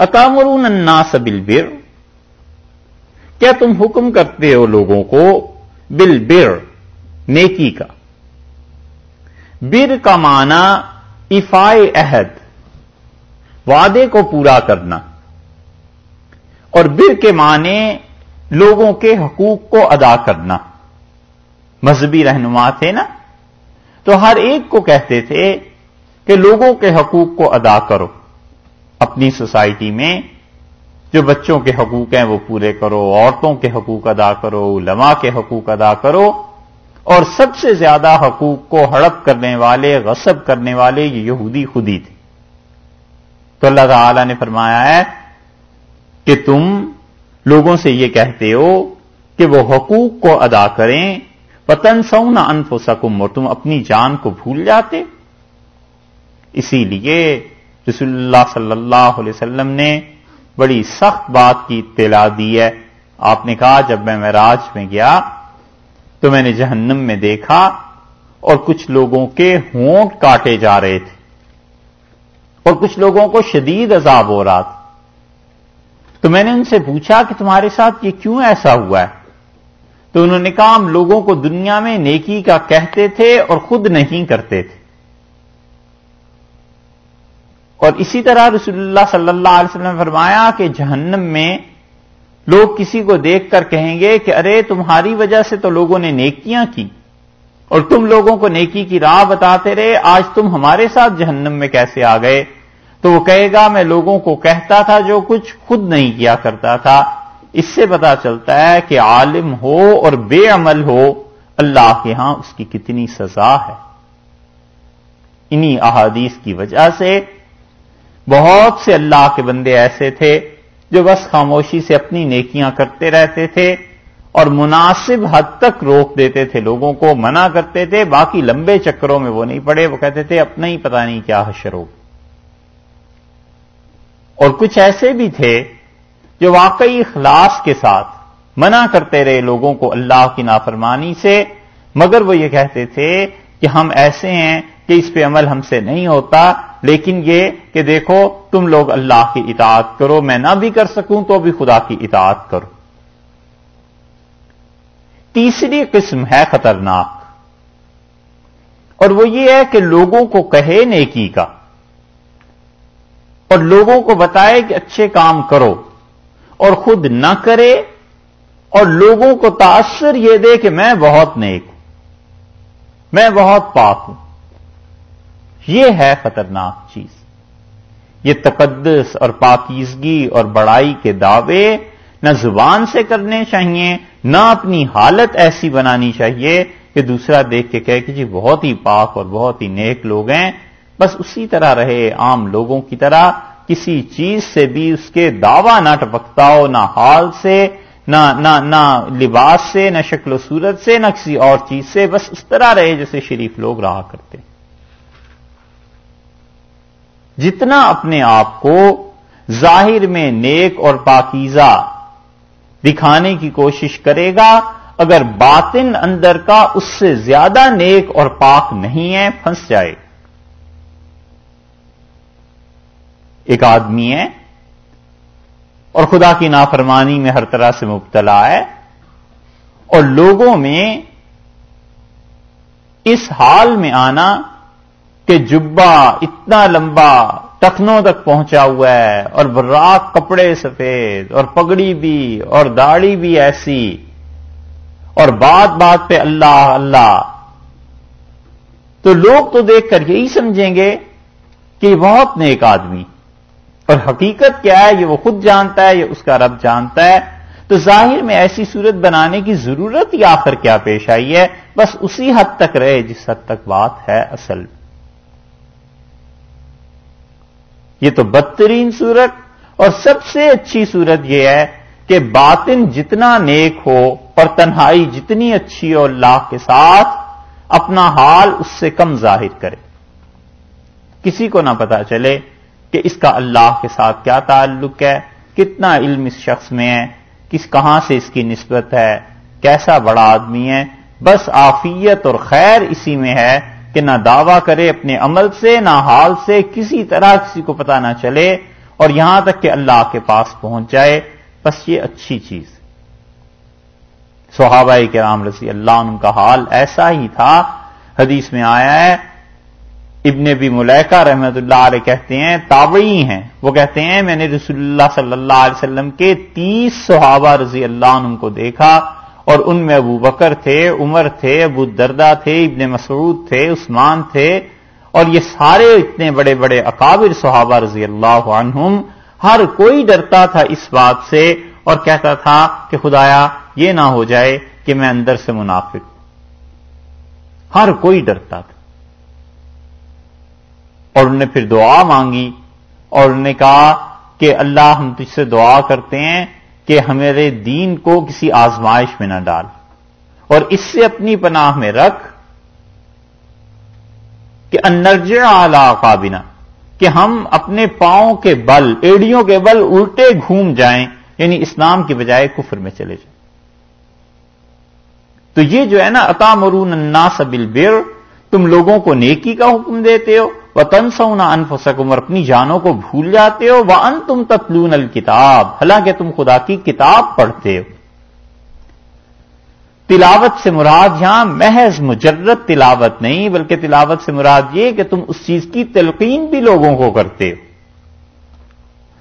اکامرون الناس بالبر۔ کیا تم حکم کرتے ہو لوگوں کو بالبر، نیکی کا؟ بر کا معنی افائے عہد، وعدے کو پورا کرنا۔ اور بر کے معنی لوگوں کے حقوق کو ادا کرنا۔ مذہبی رہنما تھے نا؟ تو ہر ایک کو کہتے تھے کہ لوگوں کے حقوق کو ادا کرو۔ اپنی سوسائٹی میں جو بچوں کے حقوق ہیں وہ پورے کرو، عورتوں کے حقوق ادا کرو، علماء کے حقوق ادا کرو، اور سب سے زیادہ حقوق کو ہڑپ کرنے والے، غصب کرنے والے یہ یہودی خودی تھے۔ تو اللہ تعالی نے فرمایا ہے کہ تم لوگوں سے یہ کہتے ہو کہ وہ حقوق کو ادا کریں پتن سو نہ انف سکم اور تم اپنی جان کو بھول جاتے۔ اسی لیے رسول اللہ صلی اللہ علیہ وسلم نے بڑی سخت بات کی، اطلاع دی ہے۔ آپ نے کہا، جب میں معراج میں گیا تو میں نے جہنم میں دیکھا اور کچھ لوگوں کے ہونٹ کاٹے جا رہے تھے اور کچھ لوگوں کو شدید عذاب ہو رہا تھا۔ تو میں نے ان سے پوچھا کہ تمہارے ساتھ یہ کیوں ایسا ہوا ہے؟ تو انہوں نے کہا، ہم لوگوں کو دنیا میں نیکی کا کہتے تھے اور خود نہیں کرتے تھے۔ اور اسی طرح رسول اللہ صلی اللہ علیہ وسلم نے فرمایا کہ جہنم میں لوگ کسی کو دیکھ کر کہیں گے کہ ارے تمہاری وجہ سے تو لوگوں نے نیکیاں کی اور تم لوگوں کو نیکی کی راہ بتاتے رہے، آج تم ہمارے ساتھ جہنم میں کیسے آ گئے؟ تو وہ کہے گا، میں لوگوں کو کہتا تھا جو کچھ خود نہیں کیا کرتا تھا۔ اس سے پتا چلتا ہے کہ عالم ہو اور بے عمل ہو، اللہ کے ہاں اس کی کتنی سزا ہے۔ انہی احادیث کی وجہ سے بہت سے اللہ کے بندے ایسے تھے جو بس خاموشی سے اپنی نیکیاں کرتے رہتے تھے اور مناسب حد تک روک دیتے تھے لوگوں کو، منع کرتے تھے، باقی لمبے چکروں میں وہ نہیں پڑے، وہ کہتے تھے اپنا ہی پتا نہیں کیا حشر ہو اور کچھ ایسے بھی تھے جو واقعی اخلاص کے ساتھ منع کرتے رہے لوگوں کو اللہ کی نافرمانی سے، مگر وہ یہ کہتے تھے کہ ہم ایسے ہیں کہ اس پہ عمل ہم سے نہیں ہوتا لیکن یہ کہ دیکھو، تم لوگ اللہ کی اطاعت کرو، میں نہ بھی کر سکوں تو بھی خدا کی اطاعت کرو۔ تیسری قسم ہے خطرناک۔ اور وہ یہ ہے کہ لوگوں کو کہے نیکی کا۔ اور لوگوں کو بتائے کہ اچھے کام کرو۔ اور خود نہ کرے، اور لوگوں کو تاثر یہ دے کہ میں بہت نیک ہوں، میں بہت پاک ہوں۔ یہ ہے خطرناک چیز۔ یہ تقدس اور پاکیزگی اور بڑائی کے دعوے نہ زبان سے کرنے چاہیے، نہ اپنی حالت ایسی بنانی چاہیے کہ دوسرا دیکھ کے کہے کہ جی بہت ہی پاک اور بہت ہی نیک لوگ ہیں۔ بس اسی طرح رہے عام لوگوں کی طرح، کسی چیز سے بھی اس کے دعوی نہ ٹپکتا ہو نہ حال سے، نہ نہ نہ لباس سے، نہ شکل و صورت سے، نہ کسی اور چیز سے، بس اس طرح رہے جیسے شریف لوگ رہا کرتے۔ جتنا اپنے آپ کو ظاہر میں نیک اور پاکیزہ دکھانے کی کوشش کرے گا، اگر باطن اندر کا اس سے زیادہ نیک اور پاک نہیں ہے، پھنس جائے۔ ایک آدمی ہے اور خدا کی نافرمانی میں ہر طرح سے مبتلا ہے اور لوگوں میں اس حال میں آنا کہ جبا اتنا لمبا ٹخنوں تک پہنچا ہوا ہے، اور براک کپڑے سفید، اور پگڑی بھی، اور داڑھی بھی ایسی۔ اور بات بات پہ اللہ اللہ۔ تو لوگ تو دیکھ کر یہی سمجھیں گے کہ یہ بہت نیک آدمی۔ اور حقیقت کیا ہے؟ یہ وہ خود جانتا ہے، یہ اس کا رب جانتا ہے۔ تو ظاہر میں ایسی صورت بنانے کی ضرورت ہی آخر کیا پیش آئی ہے؟ بس اسی حد تک رہے، جس حد تک بات ہے اصل میں یہ تو بدترین صورت اور سب سے اچھی صورت یہ ہے کہ باطن جتنا نیک ہو اور تنہائی جتنی اچھی ہو اللہ کے ساتھ اپنا حال اس سے کم ظاہر کرے۔ کسی کو نہ پتا چلے کہ اس کا اللہ کے ساتھ کیا تعلق ہے، کتنا علم اس شخص میں ہے، کس کہاں سے اس کی نسبت ہے، کیسا بڑا آدمی ہے، بس آفیت اور خیر اسی میں ہے کہ نہ دعویٰ کرے اپنے عمل سے، نہ حال سے، کسی طرح کسی کو پتا نہ چلے اور یہاں تک کہ اللہ کے پاس پہنچ جائے، بس یہ اچھی چیز۔ صحابہ کے رام رسی اللہ ان کا حال ایسا ہی تھا۔ حدیث میں آیا ہے، ابن بھی ملیکہ رحمت اللہ علیہ کہتے ہیں، تابعی ہیں۔ وہ کہتے ہیں، میں نے رسول اللہ صلی اللہ علیہ وسلم کے تیس صحابہ رضی اللہ عنہ کو دیکھا۔ اور ان میں ابو بکر تھے، عمر تھے، ابو دردا تھے، ابن مسعود تھے، عثمان تھے، اور یہ سارے اتنے بڑے بڑے اکابر صحابہ رضی اللہ عنہم، ہر کوئی ڈرتا تھا اس بات سے اور کہتا تھا کہ خدایا یہ نہ ہو جائے کہ میں اندر سے منافق ہر کوئی ڈرتا تھا۔ اور انہوں نے پھر دعا مانگی اور انہوں نے کہا کہ اللہ ہم تجھ سے دعا کرتے ہیں کہ ہمارے دین کو کسی آزمائش میں نہ ڈال اور اس سے اپنی پناہ میں رکھ کہ انرج اعلی کابنا کہ ہم اپنے پاؤں کے بل، ایڑیوں کے بل الٹے گھوم جائیں یعنی اسلام کی بجائے کفر میں چلے جائیں۔ تو یہ جو ہے نا عطا مرون الناس بالبر، تم لوگوں کو نیکی کا حکم دیتے ہو وہ تن سونا انفسکم اور اپنی جانوں کو بھول جاتے ہو وہ ان تم تتلون الکتاب حالانکہ تم خدا کی کتاب پڑھتے ہو۔ تلاوت سے مراد یہاں محض مجرد تلاوت نہیں، بلکہ تلاوت سے مراد یہ کہ تم اس چیز کی تلقین بھی لوگوں کو کرتے ہو۔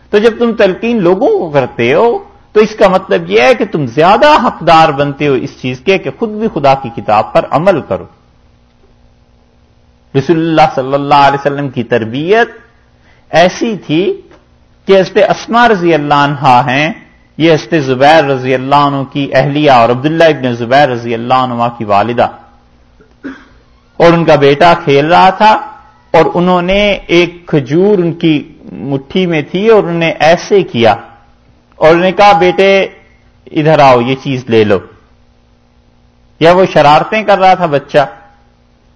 تو جب تم تلقین لوگوں کو کرتے ہو، تو اس کا مطلب یہ ہے کہ تم زیادہ حقدار بنتے ہو اس چیز کے کہ خود بھی خدا کی کتاب پر عمل کرو۔ رسول اللہ صلی اللہ علیہ وسلم کی تربیت ایسی تھی کہ حضرت اسما رضی اللہ عنہ ہیں، یہ حضرت زبیر رضی اللہ عنہ کی اہلیہ اور عبداللہ ابن زبیر رضی اللہ عنہ کی والدہ۔ اور ان کا بیٹا کھیل رہا تھا اور انہوں نے ایک کھجور ان کی مٹھی میں تھی اور انہوں نے ایسے کیا۔ اور انہوں نے کہا، بیٹے، ادھر آؤ، یہ چیز لے لو۔ یا وہ شرارتیں کر رہا تھا بچہ۔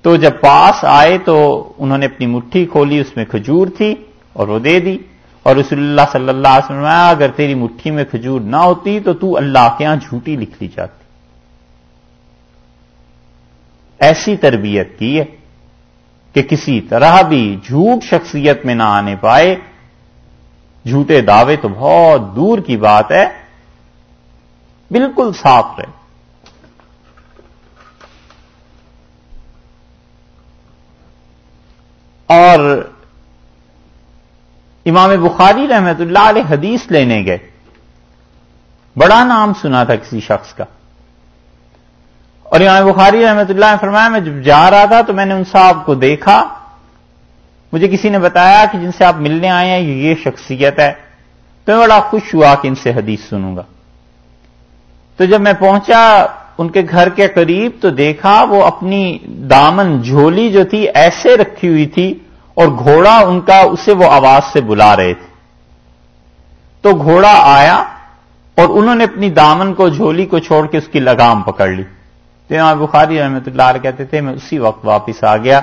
تو جب پاس آئے تو انہوں نے اپنی مٹھی کھولی، اس میں کھجور تھی اور وہ دے دی۔ اور رسول اللہ صلی اللہ علیہ وسلم اگر تیری مٹھی میں کھجور نہ ہوتی تو تو اللہ کے ہاں جھوٹی لکھ لی جاتی۔ ایسی تربیت کی ہے کہ کسی طرح بھی جھوٹ شخصیت میں نہ آنے پائے۔ جھوٹے دعوے تو بہت دور کی بات ہے۔ بالکل صاف رہے۔ اور امام بخاری رحمت اللہ علیہ حدیث لینے گئے۔ بڑا نام سنا تھا کسی شخص کا۔ اور امام بخاری رحمت اللہ نے فرمایا، میں جب جا رہا تھا تو میں نے ان صاحب کو دیکھا۔ مجھے کسی نے بتایا کہ جن سے آپ ملنے آئے ہیں یہ شخصیت ہے۔ تو میں بڑا خوش ہوا کہ ان سے حدیث سنوں گا۔ تو جب میں پہنچا ان کے گھر کے قریب تو دیکھا وہ اپنی دامن جھولی جو تھی ایسے رکھی ہوئی تھی اور گھوڑا ان کا اسے وہ آواز سے بلا رہے تھے۔ تو گھوڑا آیا اور انہوں نے اپنی دامن کو، جھولی کو چھوڑ کے اس کی لگام پکڑ لی۔ تو بخاری رحمت اللہ علیہ کہتے تھے، میں اسی وقت واپس آ گیا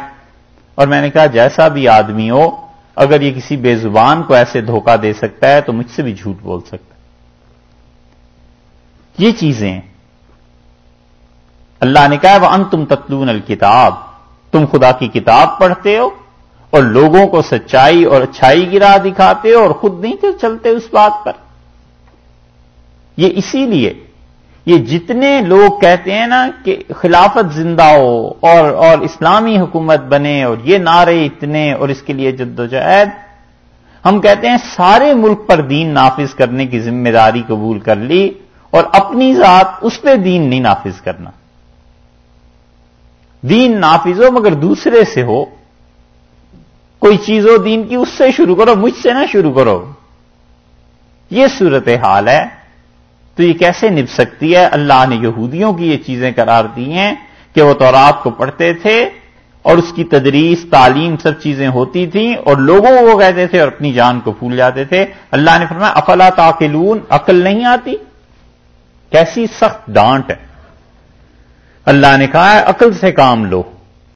اور میں نے کہا، جیسا بھی آدمی ہو، اگر یہ کسی بے زبان کو ایسے دھوکہ دے سکتا ہے تو مجھ سے بھی جھوٹ بول سکتا ہے۔ یہ چیزیں اللہ نے کہا وہ ان تم تتلون الکتاب تم خدا کی کتاب پڑھتے ہو اور لوگوں کو سچائی اور اچھائی کی راہ دکھاتے ہو اور خود نہیں تو چلتے اس بات پر۔ یہ اسی لیے یہ جتنے لوگ کہتے ہیں نا کہ خلافت زندہ ہو اور اور اسلامی حکومت بنے اور یہ نعرے اتنے اور اس کے لیے جد و جہد، ہم کہتے ہیں سارے ملک پر دین نافذ کرنے کی ذمہ داری قبول کر لی اور اپنی ذات اس پہ دین نہیں نافذ کرنا۔ دین نافذ ہو مگر دوسرے سے ہو، کوئی چیز ہو دین کی، اس سے شروع کرو، مجھ سے نہ شروع کرو۔ یہ صورت حال ہے۔ تو یہ کیسے نب سکتی ہے؟ اللہ نے یہودیوں کی یہ چیزیں قرار دی ہیں کہ وہ تورات کو پڑھتے تھے اور اس کی تدریس، تعلیم سب چیزیں ہوتی تھیں اور لوگوں کو کہتے تھے اور اپنی جان کو پھول جاتے تھے۔ اللہ نے فرمایا، افلا تاکلون؟ عقل نہیں آتی؟ کیسی سخت ڈانٹ ہے۔ اللہ نے کہا ہے عقل سے کام لو۔